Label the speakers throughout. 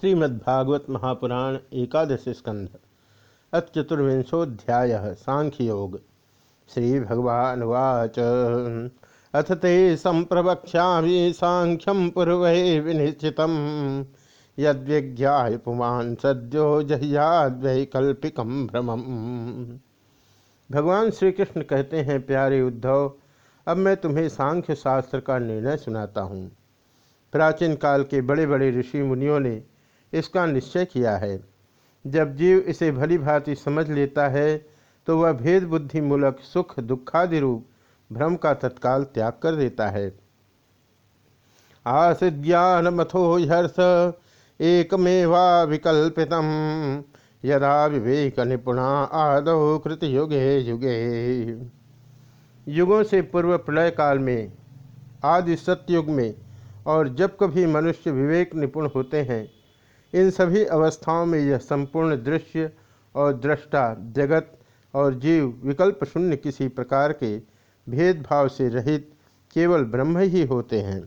Speaker 1: श्रीमद्भागवत महापुराण एकादश स्कंध अथ चतुर्विंशोध्याय सांख्य योग श्री भगवानुवाच अथ ते संप्रवक्षा सांख्यम पूर्व विनिश्चित यद्विज्ञाय पुमान सद्यो जह्याद्वैकल्पिक भ्रम भगवान श्री कृष्ण कहते हैं, प्यारे उद्धव, अब मैं तुम्हें सांख्य शास्त्र का निर्णय सुनाता हूँ। प्राचीन काल के बड़े बड़े ऋषि मुनियों ने इसका निश्चय किया है। जब जीव इसे भली भांति समझ लेता है तो वह भेद बुद्धि मूलक सुख दुखादि रूप भ्रम का तत्काल त्याग कर देता है। आस ज्ञान मथो हर्ष, एकमेवा विकल्पित यदा विवेक निपुणा आदो कृत युगे युगे। युगों से पूर्व प्रलय काल में, आदि सत्युग में, और जब कभी मनुष्य विवेक निपुण होते हैं इन सभी अवस्थाओं में यह संपूर्ण दृश्य और दृष्टा, जगत और जीव विकल्प शून्य किसी प्रकार के भेदभाव से रहित केवल ब्रह्म ही होते हैं।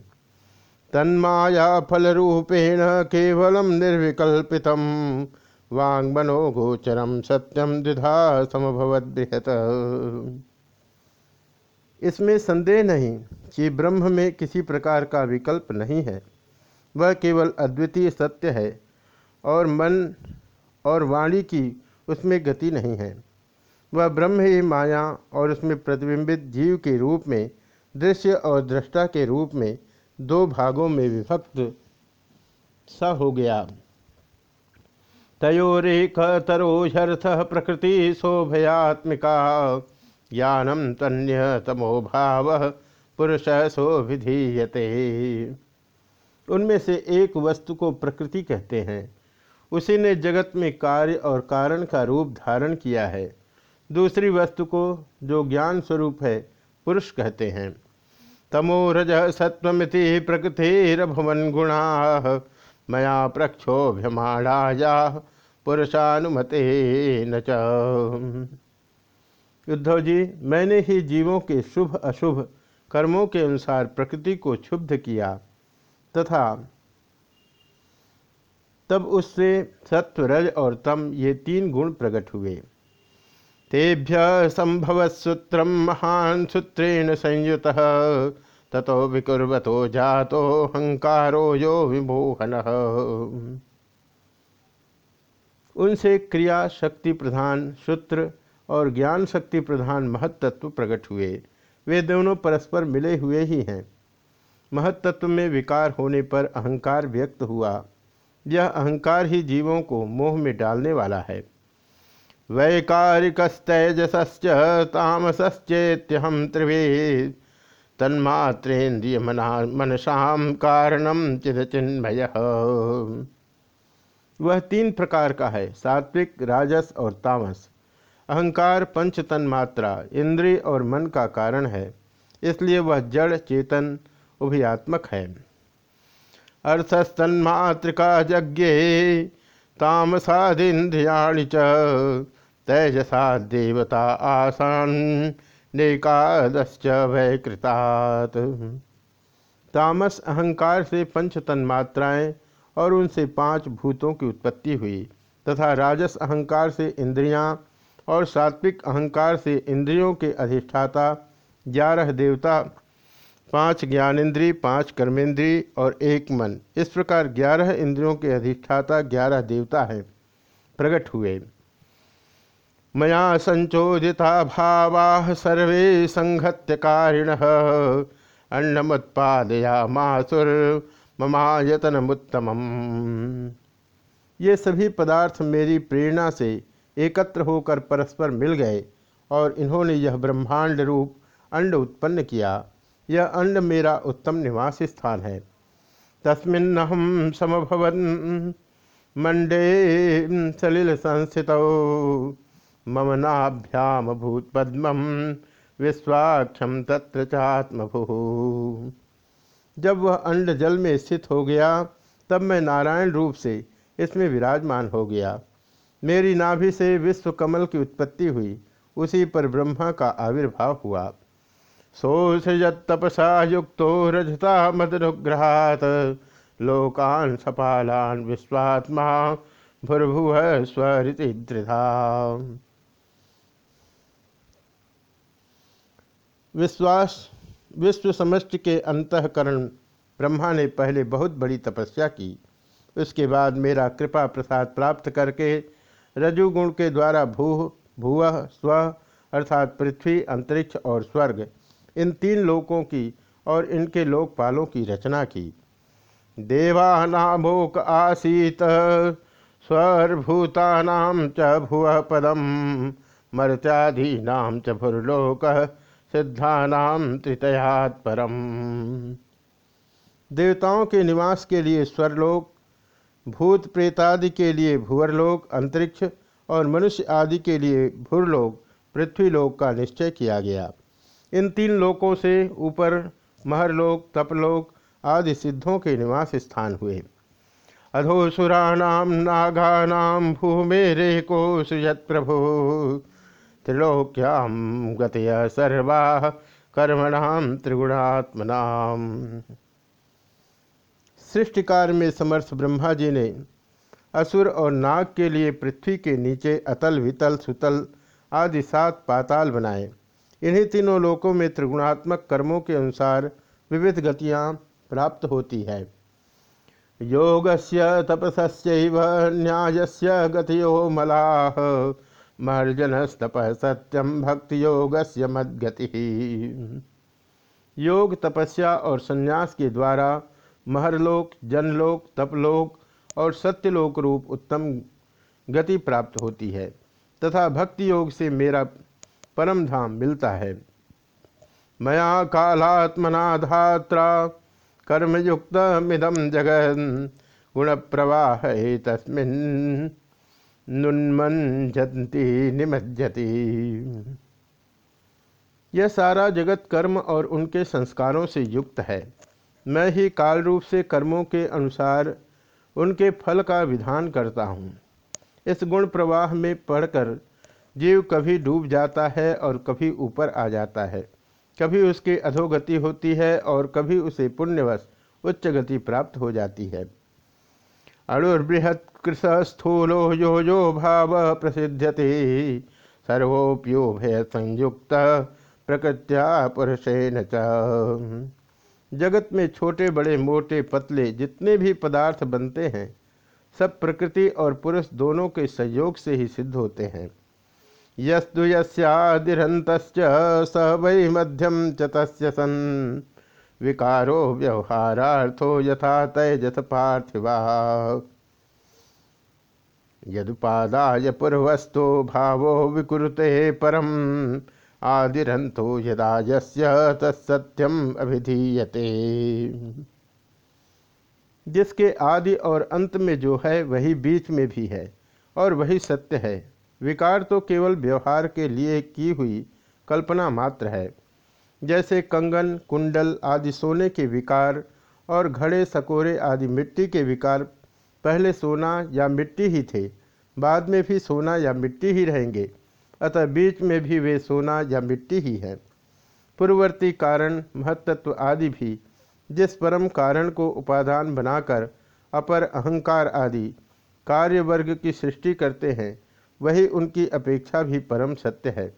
Speaker 1: तन्माया फल रूपेण केवलम निर्विकल्पित वांगमनो गोचरम सत्यम द्विधा समभवत बृहत। इसमें संदेह नहीं कि ब्रह्म में किसी प्रकार का विकल्प नहीं है। वह केवल अद्वितीय सत्य है और मन और वाणी की उसमें गति नहीं है। वह ब्रह्म ही माया और उसमें प्रतिबिंबित जीव के रूप में, दृश्य और दृष्टा के रूप में दो भागों में विभक्त सा हो गया। तयोरेक तरोहर्थ प्रकृति शोभयात्मिका ज्ञानम तन्य तमो भाव पुरुष सो विधीयते। उनमें से एक वस्तु को प्रकृति कहते हैं। उसी ने जगत में कार्य और कारण का रूप धारण किया है। दूसरी वस्तु को, जो ज्ञान स्वरूप है, पुरुष कहते हैं। तमो रज सत्वमिति प्रकृतिरभवन गुणा, मया प्रक्षोभ्यमाणा पुरुषानुमते न उद्धव जी, मैंने ही जीवों के शुभ अशुभ कर्मों के अनुसार प्रकृति को क्षुब्ध किया, तथा तब उससे सत्व रज और तम ये तीन गुण प्रकट हुए। तेभ्य संभव सूत्र महान सूत्रेण संयुत, ततो विकुर्वतो जातो हंकारो यो विमोहन। उनसे क्रिया शक्ति प्रधान सूत्र और ज्ञान शक्ति प्रधान महत्त्व प्रकट हुए। वे दोनों परस्पर मिले हुए ही हैं। महत्त्व में विकार होने पर अहंकार व्यक्त हुआ। यह अहंकार ही जीवों को मोह में डालने वाला है। वैकारिकस्तजस तामसश्चेत्यहम त्रिवे तन्मात्रेन्द्रिय मना मनसा कारणम चिन्मय वह तीन प्रकार का है, सात्विक, राजस और तामस। अहंकार, पंच तन्मात्रा, इंद्रिय और मन का कारण है, इसलिए वह जड़, चेतन, उभयात्मक है। अर्थस्तन्मातृका यज्ञे तामसादिंद्रियाणि च तेजसा देवता आसान, नेकादश्च वैकृतात् तामस अहंकार से पंच तन्मात्राएँ और उनसे पाँच भूतों की उत्पत्ति हुई, तथा राजस अहंकार से इंद्रियाँ और सात्विक अहंकार से इंद्रियों के अधिष्ठाता, ग्यारह देवता पाँच ज्ञानेन्द्रीय पाँच कर्मेंद्रीय और एक मन। इस प्रकार ग्यारह इंद्रियों के अधिष्ठाता ग्यारह देवता हैं। प्रकट हुए। मया संचोदिता भावा सर्वे संहत्यकारिण। अन्नमुत्पादया मासुर ममायतनमुत्तम ये सभी पदार्थ मेरी प्रेरणा से एकत्र होकर परस्पर मिल गए और इन्होंने यह ब्रह्मांड रूप अंड उत्पन्न किया। यह अंड मेरा उत्तम निवास स्थान है। तस्मिन्नहम समभवन मंडे सलिल संस्थित। मम नाभ्याम भूत पद्म विश्वाक्षम तत्र चात्मभु। जब वह अंड जल में स्थित हो गया, तब मैं नारायण रूप से इसमें विराजमान हो गया। मेरी नाभि से विश्व कमल की उत्पत्ति हुई, उसी पर ब्रह्मा का आविर्भाव हुआ। सोसृजत्तपसा युक्त रजता मदनुग्रहात् लोकान सपालान विश्वात्मा भुर्भुव स्वरिति विश्वास विश्व समष्टि के अंतकरण ब्रह्मा ने पहले बहुत बड़ी तपस्या की। उसके बाद मेरा कृपा प्रसाद प्राप्त करके रजुगुण के द्वारा भू भुव, स्व अर्थात पृथ्वी, अंतरिक्ष और स्वर्ग इन तीन लोकों की और इनके लोकपालों की रचना की। देवानामोक आसीत स्वर्भूतानाम च भुव पदम मर्त्यादीनाम च भुर्लोक सिद्धानाम तृतयात परम। देवताओं के निवास के लिए स्वरलोक भूत प्रेतादि के लिए भुवरलोक, अंतरिक्ष और मनुष्य आदि के लिए भूरलोक, पृथ्वीलोक का निश्चय किया गया। इन तीन लोकों से ऊपर महरलोक, तपलोक आदि सिद्धों के निवास स्थान हुए। अधोसुराणाम नागानाम भूमेरे को सुजत प्रभु। त्रिलोक्याम गतय सर्वा कर्मणाम त्रिगुणात्मनाम सृष्टिकार में समर्थ ब्रह्मा जी ने असुर और नाग के लिए पृथ्वी के नीचे अतल वितल सुतल आदि सात पाताल बनाए। इन्हीं तीनों लोकों में त्रिगुणात्मक कर्मों के अनुसार विविध गतियाँ प्राप्त होती है। योग से तपस्य न्याय से गतियो मलाह महर्जन तप सत्यम भक्ति योग से योग तपस्या और संन्यास के द्वारा महरलोक, जनलोक, तपलोक और सत्यलोक रूप उत्तम गति प्राप्त होती है, तथा भक्ति योग से मेरा परम धाम मिलता है। मया कालात्मनाधात्रा कर्मयुक्त मिदम जगन गुण प्रवाह तस्मिन् यह सारा जगत कर्म और उनके संस्कारों से युक्त है। मैं ही काल रूप से कर्मों के अनुसार उनके फल का विधान करता हूँ। इस गुण प्रवाह में पढ़कर जीव कभी डूब जाता है और कभी ऊपर आ जाता है। कभी उसकी अधोगति होती है और कभी उसे पुण्यवश उच्च गति प्राप्त हो जाती है। अणुर्बृहत कृष स्थूलो यो यो भाव प्रसिद्ध्यते। सर्वोप्यो भय संयुक्त प्रकृत्या पुरुषेण च। जगत में छोटे बड़े मोटे पतले जितने भी पदार्थ बनते हैं, सब प्रकृति और पुरुष दोनों के सहयोग से ही सिद्ध होते हैं। यस्तु यदिहंत स वै मध्यम च सन। विकारो व्यवहारार्थो यथा तैजथ पार्थिवा यदुपादाय पूर्वस्तो भावो विकुरुते परम। आदिरंतो यदा यस्य अभिधीयते। जिसके आदि और अंत में जो है, वही बीच में भी है और वही सत्य है। विकार तो केवल व्यवहार के लिए की हुई कल्पना मात्र है। जैसे कंगन, कुंडल आदि सोने के विकार और घड़े, सकोरे आदि मिट्टी के विकार पहले सोना या मिट्टी ही थे, बाद में भी सोना या मिट्टी ही रहेंगे, अतः बीच में भी वे सोना या मिट्टी ही है। पूर्ववर्ती कारण, महत्त्व आदि भी, जिस परम कारण को उपादान बनाकर अपर अहंकार आदि कार्य वर्ग की सृष्टि करते हैं वही उनकी अपेक्षा भी परम सत्य है।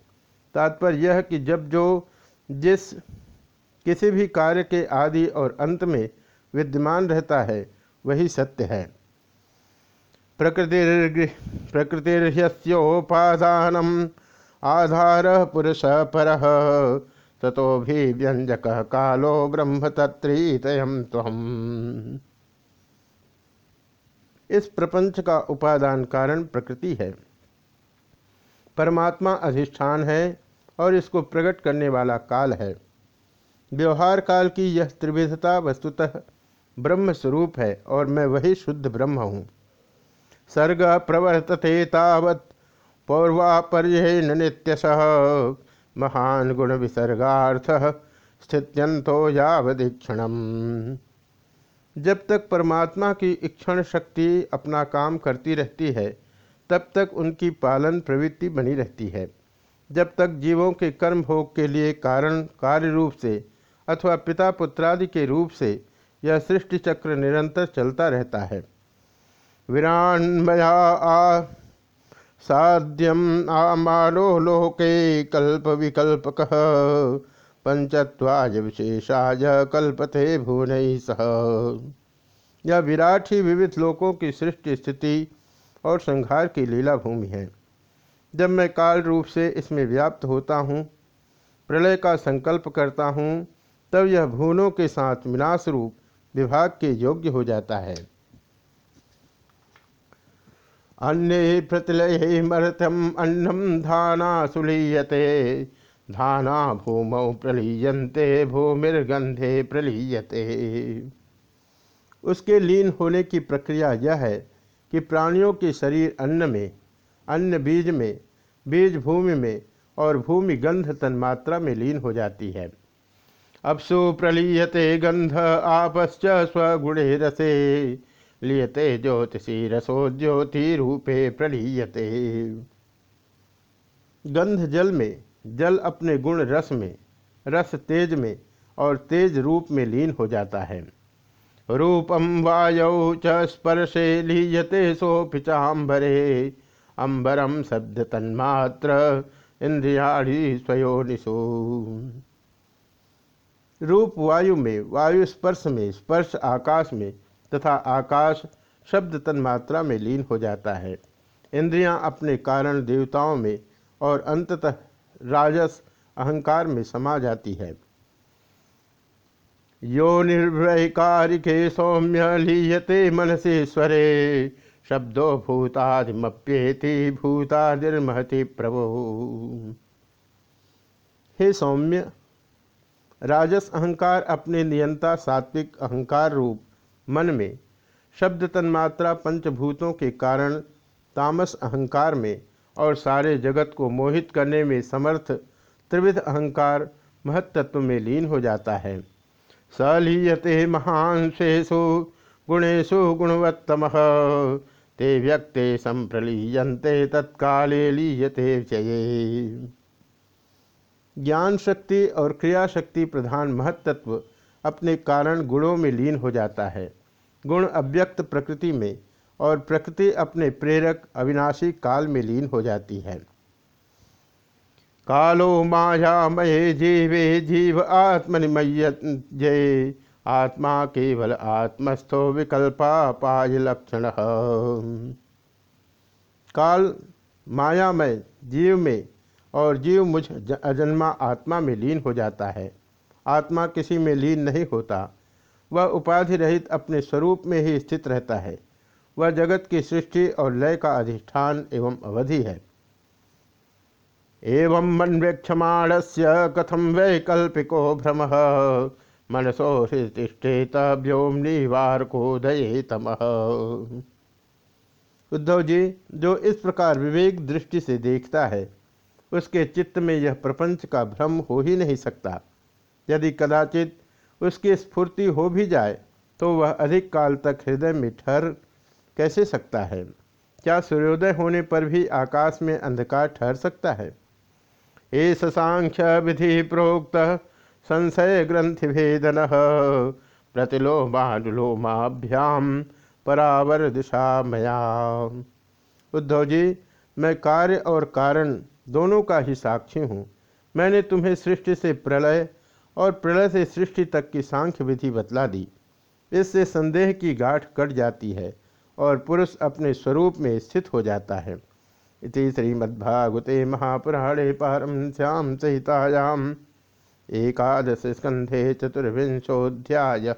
Speaker 1: तात्पर्य यह कि जब जो जिस किसी भी कार्य के आदि और अंत में विद्यमान रहता है, वही सत्य है। प्रकृति प्रकृतिर्ह्योपादान आधार पुरुष पर, ततो भी व्यंजक कालो ब्रह्म तत्रीतयम तम इस प्रपंच का उपादान कारण प्रकृति है। परमात्मा अधिष्ठान है और इसको प्रकट करने वाला काल है। व्यवहार काल की यह त्रिविधता वस्तुतः ब्रह्म स्वरूप है और मैं वही शुद्ध ब्रह्म हूँ। सर्ग प्रवर्तते तावत् पौर्वापर्यन नित्यश। महान गुण विसर्गार्थ स्थित्यंतो यावदीक्षण जब तक परमात्मा की इक्षण शक्ति अपना काम करती रहती है तब तक उनकी पालन प्रवृत्ति बनी रहती है। जब तक जीवों के कर्म भोग के लिए कारण कार्य रूप से अथवा पिता पुत्रादि के रूप से यह सृष्टि चक्र निरंतर चलता रहता है। विरान्मया आ साध्यम आमानो लोके कल्प विकल्पक पंचत्वाज विशेषाज कल्पते भुवन सह। यह विराट ही विविध लोकों की सृष्टि स्थिति और संहार की लीला भूमि है। जब मैं काल रूप से इसमें व्याप्त होता हूँ, प्रलय का संकल्प करता हूँ, तब यह भूनों के साथ विनाश रूप विभाग के योग्य हो जाता है। अन्य प्रतिलय मर्थम अन्नम धाना सुलीयते धाना भूमौ प्रलीयते भूमिर्गंधे प्रलीयते। उसके लीन होने की प्रक्रिया यह है कि प्राणियों के शरीर अन्न में, अन्न बीज में, बीज भूमि में और भूमि गंध तन्मात्रा में लीन हो जाती है। अपसु प्रलीयते गंध, आपश्च स्वगुणे रसे, लियते ज्योतिषी रसो ज्योति रूपे प्रलीयते। गंध जल में, जल अपने गुण रस में, रस तेज में और तेज रूप में लीन हो जाता है। रूपम वायौ च स्पर्शे लीयते सोपि चाम्बरे। अम्बरम शब्द तन्मात्र इंद्रियाड़ी स्वयोनिषु रूप वायु में, वायु स्पर्श में, स्पर्श आकाश में तथा आकाश शब्द तन्मात्रा में लीन हो जाता है। इंद्रियाँ अपने कारण देवताओं में और अंततः राजस अहंकार में समा जाती है। यो निर्भयकारिके सौम्य लीयते मनसेश्वरे शब्दो भूतादिमप्येति, भूतादिर्महति प्रभु। हे सौम्य, राजस अहंकार अपने नियंता सात्विक अहंकार रूप मन में शब्द तन्मात्रा पंचभूतों के कारण तामस अहंकार में और सारे जगत को मोहित करने में समर्थ त्रिविध अहंकार महत्त्व में लीन हो जाता है। सलीयते महांशेषु गुणेशु गुणवत्तम। ते व्यक्ते संप्रलीयते तत्काले लीयते चये ज्ञान शक्ति और क्रिया शक्ति प्रधान महत्त्व अपने कारण गुणों में लीन हो जाता है। गुण अव्यक्त प्रकृति में और प्रकृति अपने प्रेरक अविनाशी काल में लीन हो जाती है। कालो मायामये जीवे जीव आत्मनिमय जय आत्मा केवल आत्मस्थो विकल्पापाय लक्षण। काल मायामय जीव में और जीव मुझ अजन्मा आत्मा में लीन हो जाता है। आत्मा किसी में लीन नहीं होता। वह उपाधि रहित अपने स्वरूप में ही स्थित रहता है। वह जगत की सृष्टि और लय का अधिष्ठान एवं अवधि है। एवं मन्वेक्षमाण से कथम वैकल्पिको भ्रम? मनसो हृतिष्ठेत व्योमनिवार को दये तम उद्धव जी, जो इस प्रकार विवेक दृष्टि से देखता है, उसके चित्त में यह प्रपंच का भ्रम हो ही नहीं सकता। यदि कदाचित उसकी स्फूर्ति हो भी जाए तो वह अधिक काल तक हृदय में ठहर कैसे सकता है? क्या सूर्योदय होने पर भी आकाश में अंधकार ठहर सकता है? एस सांख्य विधि प्रोक्त। संशय ग्रंथि भेदन प्रतिलोमानुलोमाभ्याम परावर दिशा मया उद्धव जी, मैं कार्य और कारण दोनों का ही साक्षी हूँ। मैंने तुम्हें सृष्टि से प्रलय और प्रलय से सृष्टि तक की सांख्य विधि बतला दी। इससे संदेह की गाठ कट जाती है और पुरुष अपने स्वरूप में स्थित हो जाता है। इति श्रीमद्भागवते महापुराणे पारम श्याम सहितायाम एकादश स्कंधे चतुर्विंशोध्याय